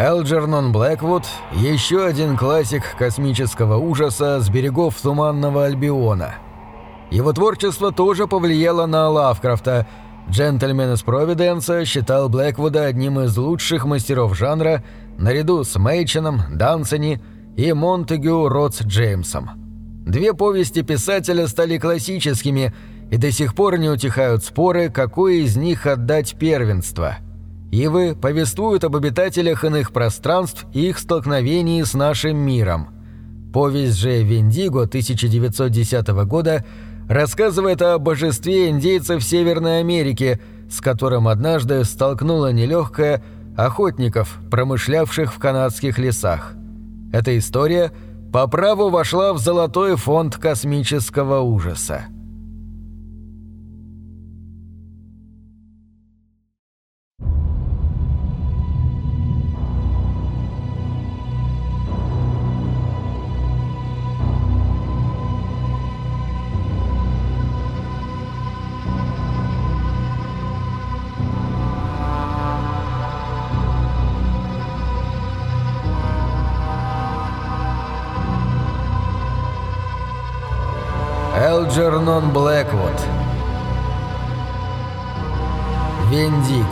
Элджернон Блэквуд – еще один классик космического ужаса с берегов Туманного Альбиона. Его творчество тоже повлияло на Лавкрафта. Джентльмен из Провиденса считал Блэквуда одним из лучших мастеров жанра наряду с Мейченом, Дансони и Монтегю Ротс Джеймсом. Две повести писателя стали классическими, и до сих пор не утихают споры, какой из них отдать первенство – Ивы повествуют об обитателях иных пространств и их столкновении с нашим миром. Повесть же «Виндиго» 1910 года рассказывает о божестве индейцев Северной Америки, с которым однажды столкнула нелегкая охотников, промышлявших в канадских лесах. Эта история по праву вошла в золотой фонд космического ужаса. Элджернон Блэквуд. Вендиго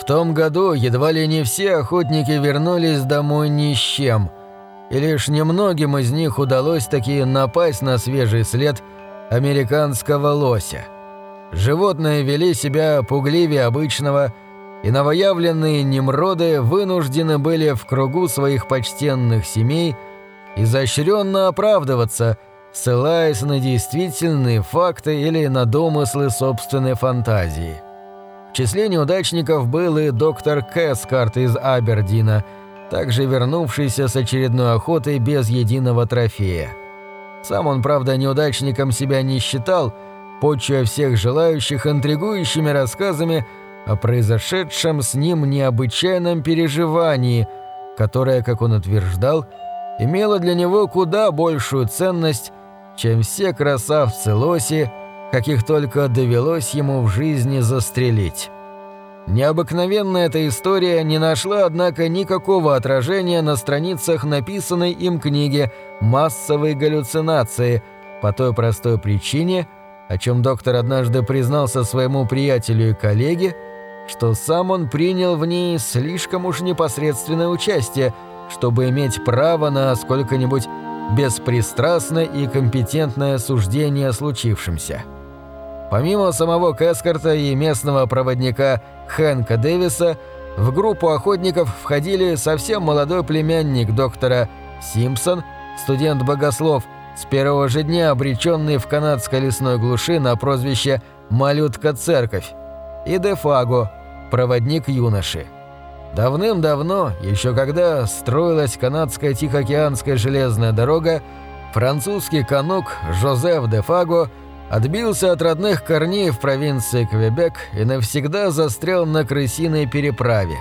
В том году едва ли не все охотники вернулись домой ни с чем – и лишь немногим из них удалось таки напасть на свежий след американского лося. Животные вели себя пугливее обычного, и новоявленные немроды вынуждены были в кругу своих почтенных семей изощренно оправдываться, ссылаясь на действительные факты или на домыслы собственной фантазии. В числе неудачников был и доктор Кэскарт из Абердина – также вернувшийся с очередной охоты без единого трофея. Сам он, правда, неудачником себя не считал, почуя всех желающих интригующими рассказами о произошедшем с ним необычайном переживании, которое, как он утверждал, имело для него куда большую ценность, чем все красавцы лоси, каких только довелось ему в жизни застрелить. Необыкновенная эта история не нашла, однако, никакого отражения на страницах написанной им книги «Массовые галлюцинации» по той простой причине, о чем доктор однажды признался своему приятелю и коллеге, что сам он принял в ней слишком уж непосредственное участие, чтобы иметь право на сколько-нибудь беспристрастное и компетентное суждение о случившемся. Помимо самого Кэскарта и местного проводника Хэнка Дэвиса, в группу охотников входили совсем молодой племянник доктора Симпсон, студент-богослов, с первого же дня обреченный в канадской лесной глуши на прозвище «Малютка-церковь», и Дефаго, проводник юноши. Давным-давно, еще когда строилась канадская Тихоокеанская железная дорога, французский канук Жозеф Дефаго – отбился от родных корней в провинции Квебек и навсегда застрял на крысиной переправе.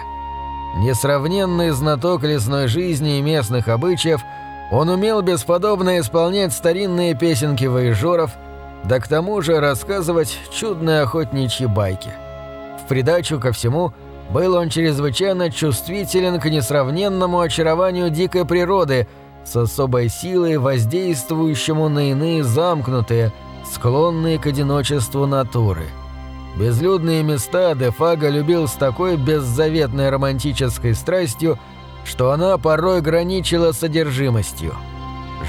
Несравненный знаток лесной жизни и местных обычаев, он умел бесподобно исполнять старинные песенки воежоров, да к тому же рассказывать чудные охотничьи байки. В придачу ко всему, был он чрезвычайно чувствителен к несравненному очарованию дикой природы, с особой силой воздействующему на иные замкнутые, склонные к одиночеству натуры. Безлюдные места Дефага любил с такой беззаветной романтической страстью, что она порой граничила содержимостью.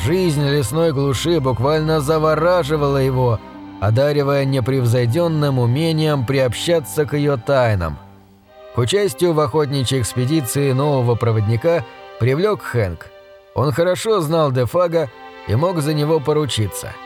Жизнь лесной глуши буквально завораживала его, одаривая непревзойденным умением приобщаться к ее тайнам. К участию в охотничьей экспедиции нового проводника привлек Хэнк. Он хорошо знал Дефага и мог за него поручиться –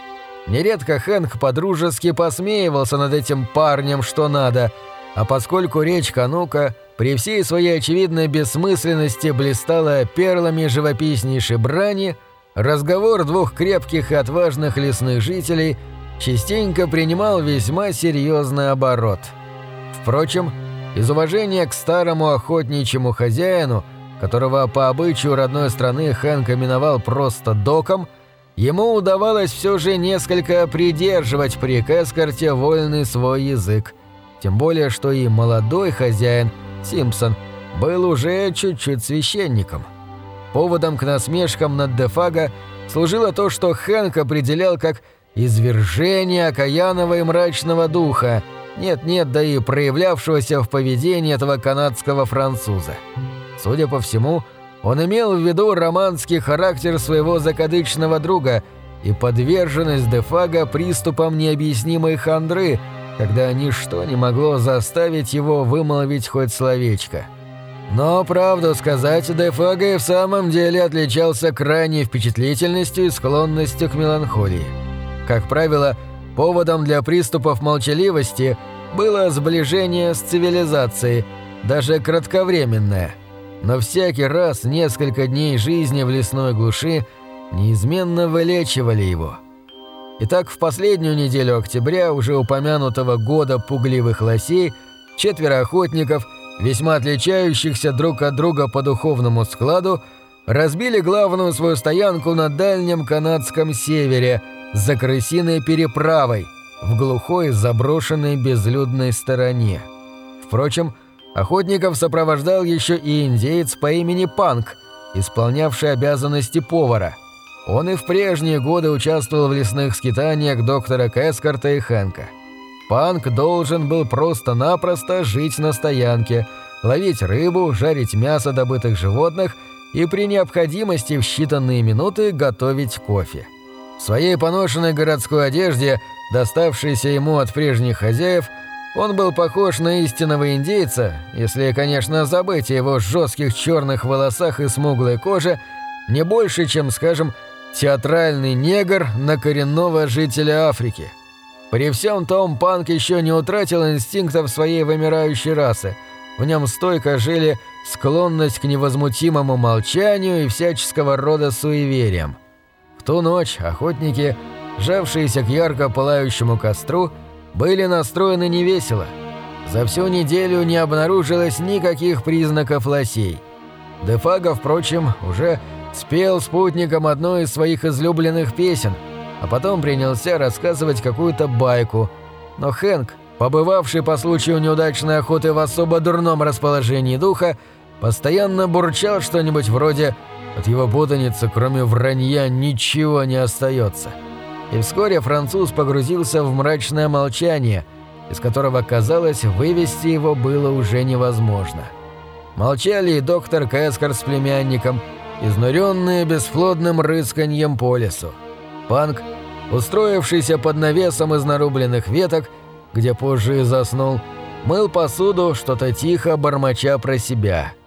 Нередко Хэнк подружески посмеивался над этим парнем что надо, а поскольку речь Канука при всей своей очевидной бессмысленности блистала перлами живописнейшей брани, разговор двух крепких и отважных лесных жителей частенько принимал весьма серьезный оборот. Впрочем, из уважения к старому охотничьему хозяину, которого по обычаю родной страны Хэнк именовал просто доком, ему удавалось все же несколько придерживать при Кэскарте вольный свой язык. Тем более, что и молодой хозяин, Симпсон, был уже чуть-чуть священником. Поводом к насмешкам над Дефаго служило то, что Хэнк определял как извержение окаянного и мрачного духа, нет-нет, да и проявлявшегося в поведении этого канадского француза. Судя по всему, он имел в виду романский характер своего закадычного друга и подверженность Дефага приступам необъяснимой хандры, когда ничто не могло заставить его вымолвить хоть словечко. Но, правду сказать, Дефага и в самом деле отличался крайней впечатлительностью и склонностью к меланхолии. Как правило, поводом для приступов молчаливости было сближение с цивилизацией, даже кратковременное. Но всякий раз несколько дней жизни в лесной глуши неизменно вылечивали его. Итак, в последнюю неделю октября уже упомянутого года пугливых лосей четверо охотников, весьма отличающихся друг от друга по духовному складу, разбили главную свою стоянку на дальнем канадском севере – за крысиной переправой в глухой заброшенной безлюдной стороне. Впрочем, охотников сопровождал еще и индеец по имени Панк, исполнявший обязанности повара. Он и в прежние годы участвовал в лесных скитаниях доктора Кэскарта и Хэнка. Панк должен был просто-напросто жить на стоянке, ловить рыбу, жарить мясо добытых животных и при необходимости в считанные минуты готовить кофе. В своей поношенной городской одежде, доставшейся ему от прежних хозяев, он был похож на истинного индейца, если, конечно, забыть о его жестких черных волосах и смуглой коже, не больше, чем, скажем, театральный негр на коренного жителя Африки. При всем том, Панк еще не утратил инстинктов своей вымирающей расы. В нем стойко жили склонность к невозмутимому молчанию и всяческого рода суевериям ту ночь охотники, жавшиеся к ярко пылающему костру, были настроены невесело. За всю неделю не обнаружилось никаких признаков лосей. Дефага, впрочем, уже спел спутникам одной из своих излюбленных песен, а потом принялся рассказывать какую-то байку. Но Хэнк, побывавший по случаю неудачной охоты в особо дурном расположении духа, постоянно бурчал что-нибудь вроде от его путаницы, кроме вранья, ничего не остается. И вскоре француз погрузился в мрачное молчание, из которого, казалось, вывести его было уже невозможно. Молчали и доктор Кэскар с племянником, изнуренные бесплодным рысканьем по лесу. Панк, устроившийся под навесом из нарубленных веток, где позже и заснул, мыл посуду, что-то тихо бормоча про себя –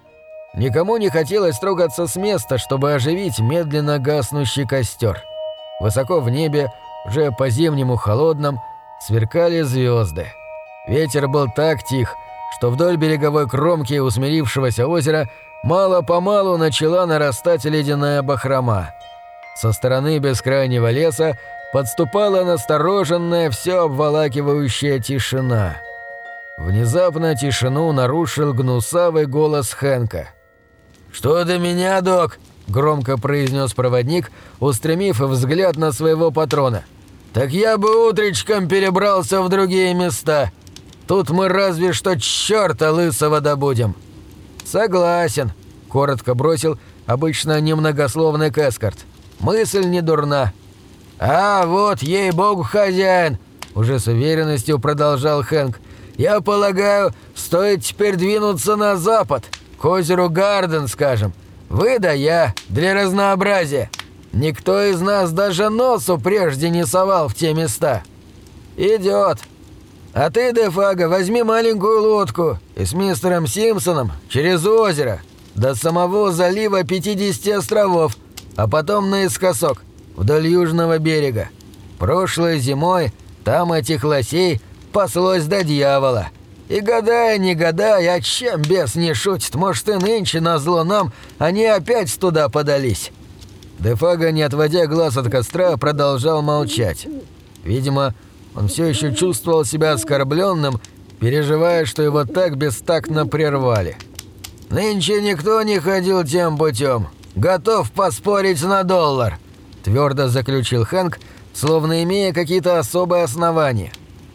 Никому не хотелось трогаться с места, чтобы оживить медленно гаснущий костер. Высоко в небе, уже по-зимнему холодном, сверкали звезды. Ветер был так тих, что вдоль береговой кромки усмирившегося озера мало-помалу начала нарастать ледяная бахрома. Со стороны бескрайнего леса подступала настороженная, все обволакивающая тишина. Внезапно тишину нарушил гнусавый голос Хэнка – «Что до меня, док?» – громко произнес проводник, устремив взгляд на своего патрона. «Так я бы утречком перебрался в другие места. Тут мы разве что черта лысого добудем». «Согласен», – коротко бросил обычно немногословный Кэскарт. «Мысль не дурна». «А вот, ей-богу, хозяин!» – уже с уверенностью продолжал Хэнк. «Я полагаю, стоит теперь двинуться на запад» к озеру Гарден, скажем. Вы да я, для разнообразия. Никто из нас даже носу прежде не совал в те места. Идет. А ты, Дефага, возьми маленькую лодку и с мистером Симпсоном через озеро до самого залива 50 островов, а потом наискосок, вдоль южного берега. Прошлой зимой там этих лосей паслось до дьявола. И гадай, не гадай, а чем бес не шутит, может и нынче назло нам они опять туда подались». Дефага, не отводя глаз от костра, продолжал молчать. Видимо, он все еще чувствовал себя оскорбленным переживая, что его так бестактно прервали. «Нынче никто не ходил тем путем. Готов поспорить на доллар», – твердо заключил Хэнк, словно имея какие-то особые основания.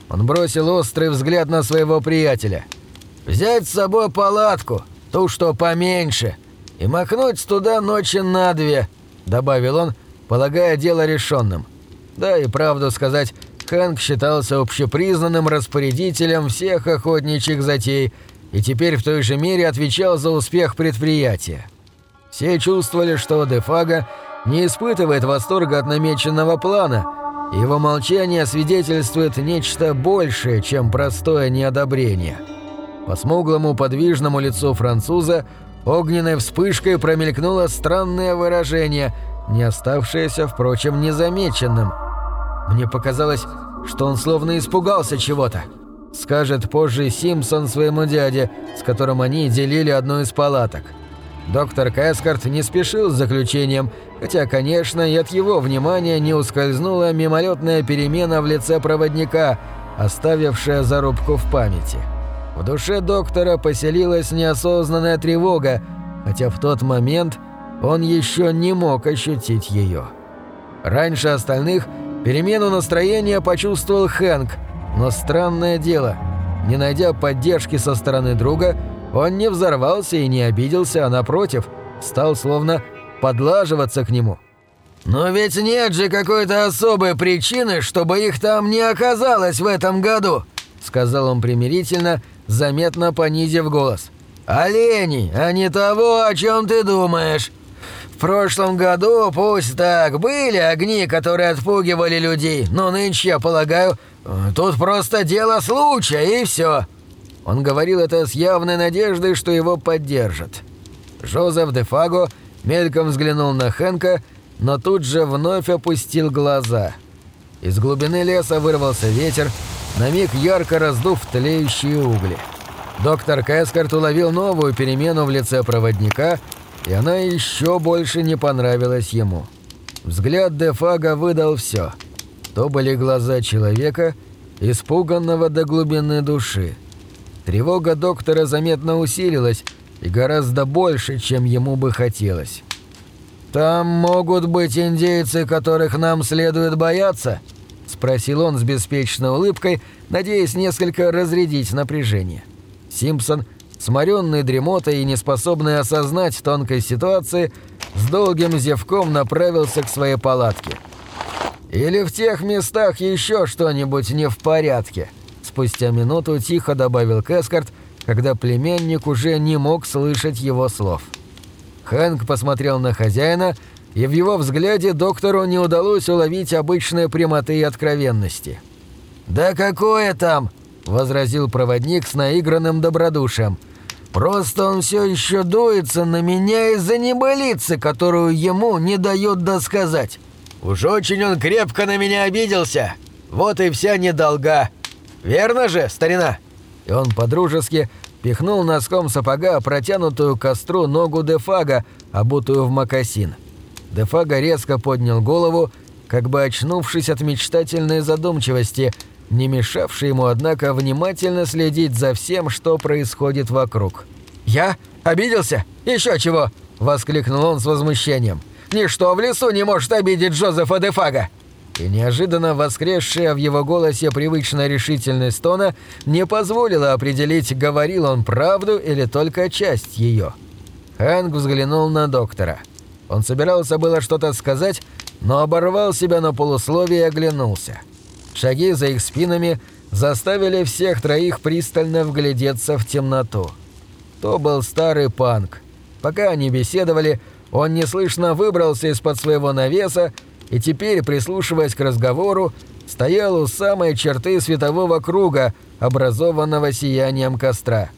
Он бросил острый взгляд на своего приятеля. «Взять с собой палатку, ту, что поменьше, и махнуть туда ночи на две», – добавил он, полагая дело решенным. Да и правду сказать, Хэнк считался общепризнанным распорядителем всех охотничьих затей и теперь в той же мере отвечал за успех предприятия. Все чувствовали, что Дефага не испытывает восторга от намеченного плана, его молчание свидетельствует нечто большее, чем простое неодобрение. По смуглому подвижному лицу француза огненной вспышкой промелькнуло странное выражение, не оставшееся, впрочем, незамеченным – мне показалось, что он словно испугался чего-то. Скажет позже Симпсон своему дяде, с которым они делили одну из палаток. Доктор Кэскарт не спешил с заключением, хотя, конечно, и от его внимания не ускользнула мимолетная перемена в лице проводника, оставившая зарубку в памяти. В душе доктора поселилась неосознанная тревога, хотя в тот момент он еще не мог ощутить ее. Раньше остальных – Перемену настроения почувствовал Хэнк, но странное дело, не найдя поддержки со стороны друга, он не взорвался и не обиделся, а напротив, стал словно подлаживаться к нему. «Но ведь нет же какой-то особой причины, чтобы их там не оказалось в этом году», сказал он примирительно, заметно понизив голос. «Олени, а не того, о чем ты думаешь. В прошлом году, пусть так, были огни, которые отпугивали людей, но нынче, я полагаю, тут просто дело случая, и все». Он говорил это с явной надеждой, что его поддержат. Жозеф де Фаго мельком взглянул на Хэнка, но тут же вновь опустил глаза. Из глубины леса вырвался ветер, на миг ярко раздув тлеющие угли. Доктор Кэскарт уловил новую перемену в лице проводника – и она еще больше не понравилась ему. Взгляд Дефага выдал все. То были глаза человека, испуганного до глубины души. Тревога доктора заметно усилилась и гораздо больше, чем ему бы хотелось. «Там могут быть индейцы, которых нам следует бояться?» – спросил он с беспечной улыбкой, надеясь несколько разрядить напряжение. Симпсон сморенный дремотой и неспособный осознать тонкой ситуации, с долгим зевком направился к своей палатке. «Или в тех местах еще что-нибудь не в порядке», спустя минуту тихо добавил Кэскарт, когда племянник уже не мог слышать его слов. Хэнк посмотрел на хозяина, и в его взгляде доктору не удалось уловить обычной прямоты и откровенности. «Да какое там!» – возразил проводник с наигранным добродушием – Просто он все еще дуется на меня из-за небылицы, которую ему не дает досказать. Уж очень он крепко на меня обиделся. Вот и вся недолга. Верно же, старина?» И он подружески пихнул носком сапога протянутую к костру ногу Дефага, обутую в мокасин. Дефага резко поднял голову, как бы очнувшись от мечтательной задумчивости – не мешавший ему, однако, внимательно следить за всем, что происходит вокруг. «Я? Обиделся? Еще чего?» – воскликнул он с возмущением. «Ничто в лесу не может обидеть Джозефа Дефага!» И неожиданно воскресшая в его голосе привычная решительность тона не позволила определить, говорил он правду или только часть ее. Хэнк взглянул на доктора. Он собирался было что-то сказать, но оборвал себя на полусловие и оглянулся. Шаги за их спинами заставили всех троих пристально вглядеться в темноту. То был старый панк. Пока они беседовали, он неслышно выбрался из-под своего навеса и теперь, прислушиваясь к разговору, стоял у самой черты светового круга, образованного сиянием костра.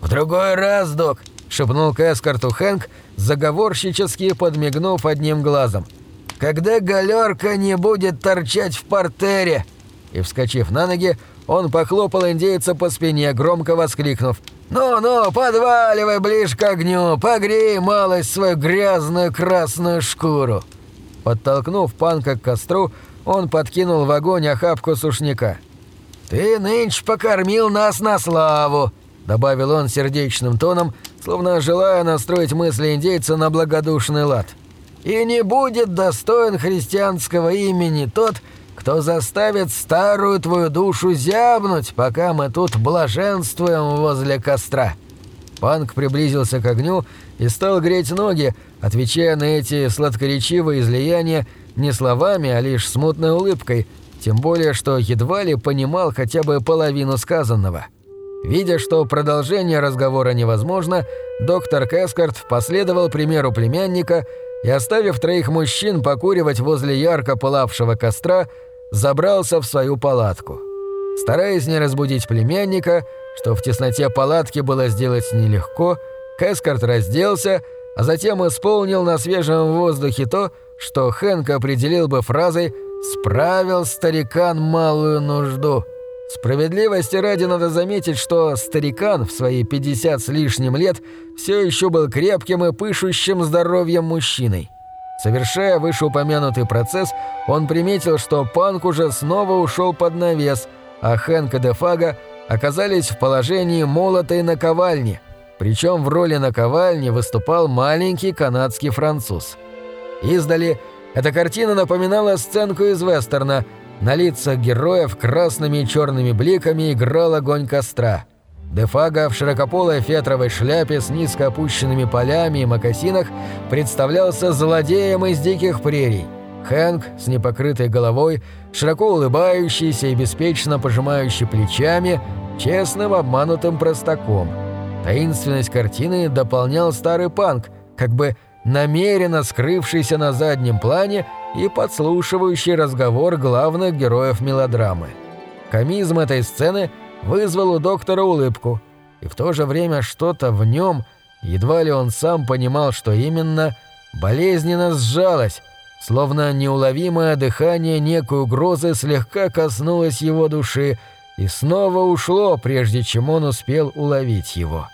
«В другой раз, док!» — шепнул Кэскарту Хэнк, заговорщически подмигнув одним глазом — когда галерка не будет торчать в портере!» И, вскочив на ноги, он похлопал индейца по спине, громко воскликнув. «Ну-ну, подваливай ближе к огню, погрей малость свою грязную красную шкуру!» Подтолкнув панка к костру, он подкинул в огонь охапку сушняка. «Ты нынче покормил нас на славу», — добавил он сердечным тоном, словно желая настроить мысли индейца на благодушный лад. «И не будет достоин христианского имени тот, кто заставит старую твою душу зябнуть, пока мы тут блаженствуем возле костра». Панк приблизился к огню и стал греть ноги, отвечая на эти сладкоречивые излияния не словами, а лишь смутной улыбкой, тем более, что едва ли понимал хотя бы половину сказанного. Видя, что продолжение разговора невозможно, доктор Кэскарт последовал примеру племянника и, оставив троих мужчин покуривать возле ярко пылавшего костра, забрался в свою палатку. Стараясь не разбудить племянника, что в тесноте палатки было сделать нелегко, Кэскарт разделся, а затем исполнил на свежем воздухе то, что Хэнк определил бы фразой «справил старикан малую нужду». Справедливости ради надо заметить, что старикан в свои 50 с лишним лет все еще был крепким и пышущим здоровьем мужчиной. Совершая вышеупомянутый процесс, он приметил, что Панк уже снова ушел под навес, а Хэнк и Дефага оказались в положении молотой наковальни, причем в роли наковальни выступал маленький канадский француз. Издали эта картина напоминала сценку из вестерна, на лицах героев красными и черными бликами играл огонь костра – Дефага в широкополой фетровой шляпе с низко опущенными полями и мокасинах представлялся злодеем из диких прерий. Хэнк с непокрытой головой, широко улыбающийся и беспечно пожимающий плечами, честным обманутым простаком. Таинственность картины дополнял старый панк, как бы намеренно скрывшийся на заднем плане и подслушивающий разговор главных героев мелодрамы. Комизм этой сцены – вызвал у доктора улыбку, и в то же время что-то в нем, едва ли он сам понимал, что именно, болезненно сжалось, словно неуловимое дыхание некой угрозы слегка коснулось его души и снова ушло, прежде чем он успел уловить его.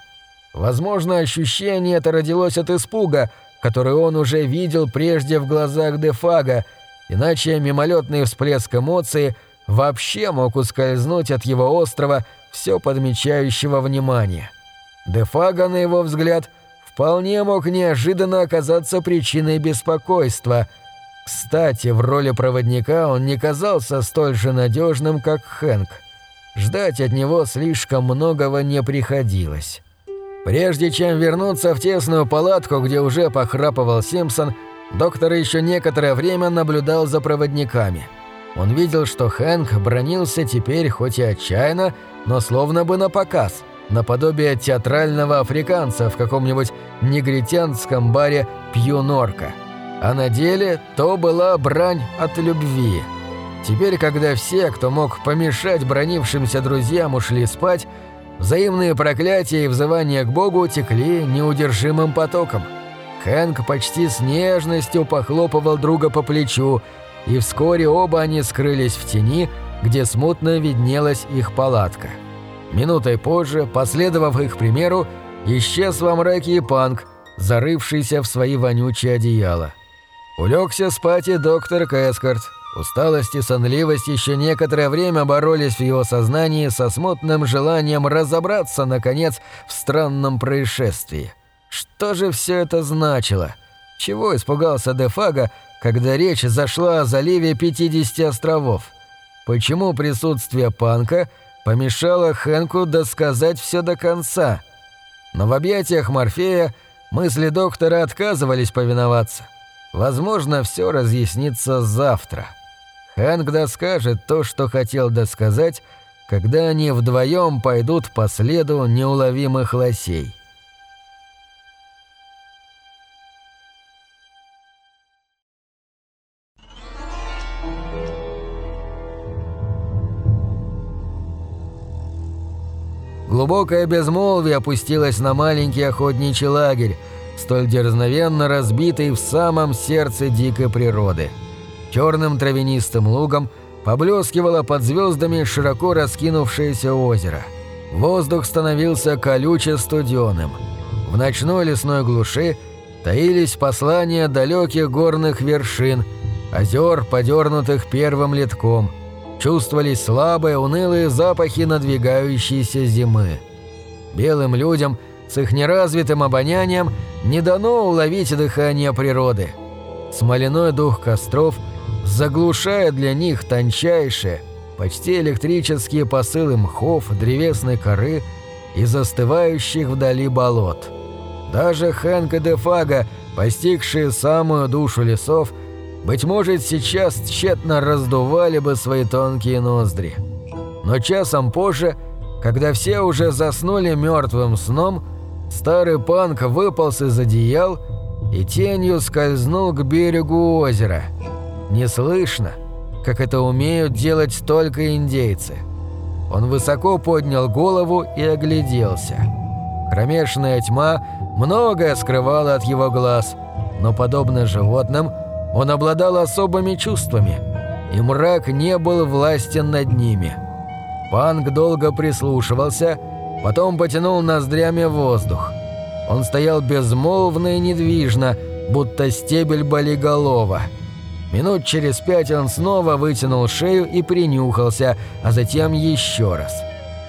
Возможно, ощущение это родилось от испуга, который он уже видел прежде в глазах Дефага, иначе мимолетный всплеск эмоций – вообще мог ускользнуть от его острова все подмечающего внимания. Дефага, на его взгляд, вполне мог неожиданно оказаться причиной беспокойства. Кстати, в роли проводника он не казался столь же надежным, как Хэнк. Ждать от него слишком многого не приходилось. Прежде чем вернуться в тесную палатку, где уже похрапывал Симпсон, доктор еще некоторое время наблюдал за проводниками – он видел, что Хэнк бронился теперь хоть и отчаянно, но словно бы на показ, наподобие театрального африканца в каком-нибудь негритянском баре «Пьюнорка». А на деле то была брань от любви. Теперь, когда все, кто мог помешать бронившимся друзьям, ушли спать, взаимные проклятия и взывания к Богу текли неудержимым потоком. Хэнк почти с нежностью похлопывал друга по плечу, и вскоре оба они скрылись в тени, где смутно виднелась их палатка. Минутой позже, последовав их примеру, исчез во мраке и панк, зарывшийся в свои вонючие одеяла. Улегся спать и доктор Кэскарт. Усталость и сонливость еще некоторое время боролись в его сознании со смутным желанием разобраться, наконец, в странном происшествии. Что же все это значило? Чего испугался Дефага, когда речь зашла о заливе 50 островов. Почему присутствие Панка помешало Хэнку досказать все до конца? Но в объятиях Морфея мысли доктора отказывались повиноваться. Возможно, все разъяснится завтра. Хэнк доскажет то, что хотел досказать, когда они вдвоем пойдут по следу неуловимых лосей. Глубокое безмолвие опустилось на маленький охотничий лагерь, столь дерзновенно разбитый в самом сердце дикой природы. Черным травянистым лугом поблескивало под звездами широко раскинувшееся озеро. Воздух становился колюче студеным. В ночной лесной глуши таились послания далеких горных вершин, озер, подернутых первым литком. чувствовались слабые, унылые запахи надвигающейся зимы. Белым людям с их неразвитым обонянием не дано уловить дыхание природы. Смоляной дух костров заглушает для них тончайшие, почти электрические посылы мхов, древесной коры и застывающих вдали болот. Даже Хэнк и Дефага, постигшие самую душу лесов, быть может, сейчас тщетно раздували бы свои тонкие ноздри. Но часом позже, когда все уже заснули мертвым сном, старый панк выполз из одеял и тенью скользнул к берегу озера. Неслышно, как это умеют делать только индейцы. Он высоко поднял голову и огляделся. Кромешная тьма многое скрывала от его глаз, но, подобно животным, он обладал особыми чувствами, и мрак не был властен над ними. Панк долго прислушивался, потом потянул ноздрями воздух. Он стоял безмолвно и недвижно, будто стебель болиголова. Минут через пять он снова вытянул шею и принюхался, а затем еще раз.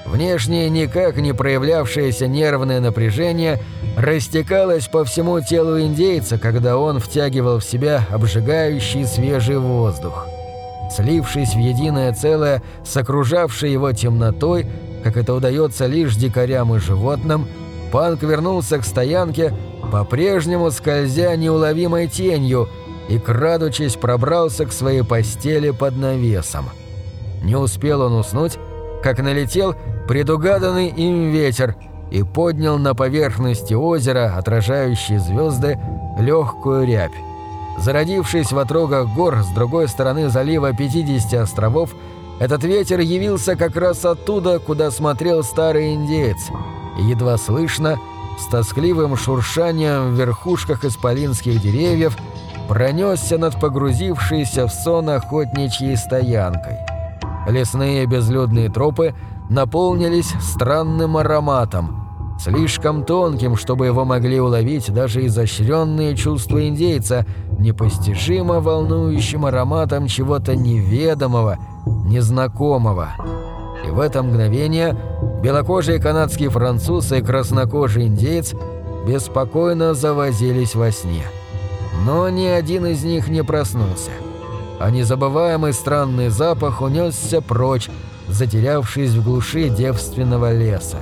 Внешнее никак не проявлявшееся нервное напряжение растекалось по всему телу индейца, когда он втягивал в себя обжигающий свежий воздух. Слившись в единое целое с окружавшей его темнотой, как это удается лишь дикарям и животным, Панк вернулся к стоянке, по-прежнему скользя неуловимой тенью, и, крадучись, пробрался к своей постели под навесом. Не успел он уснуть, как налетел предугаданный им ветер и поднял на поверхности озера, отражающие звезды, легкую рябь. Зародившись в отрогах гор с другой стороны залива 50 островов, этот ветер явился как раз оттуда, куда смотрел старый индеец, и едва слышно, с тоскливым шуршанием в верхушках исполинских деревьев, пронесся над погрузившейся в сон охотничьей стоянкой. Лесные безлюдные тропы – наполнились странным ароматом, слишком тонким, чтобы его могли уловить даже изощренные чувства индейца, непостижимо волнующим ароматом чего-то неведомого, незнакомого. И в это мгновение белокожий канадский француз и краснокожий индейец беспокойно завозились во сне. Но ни один из них не проснулся. А незабываемый странный запах унесся прочь, затерявшись в глуши девственного леса.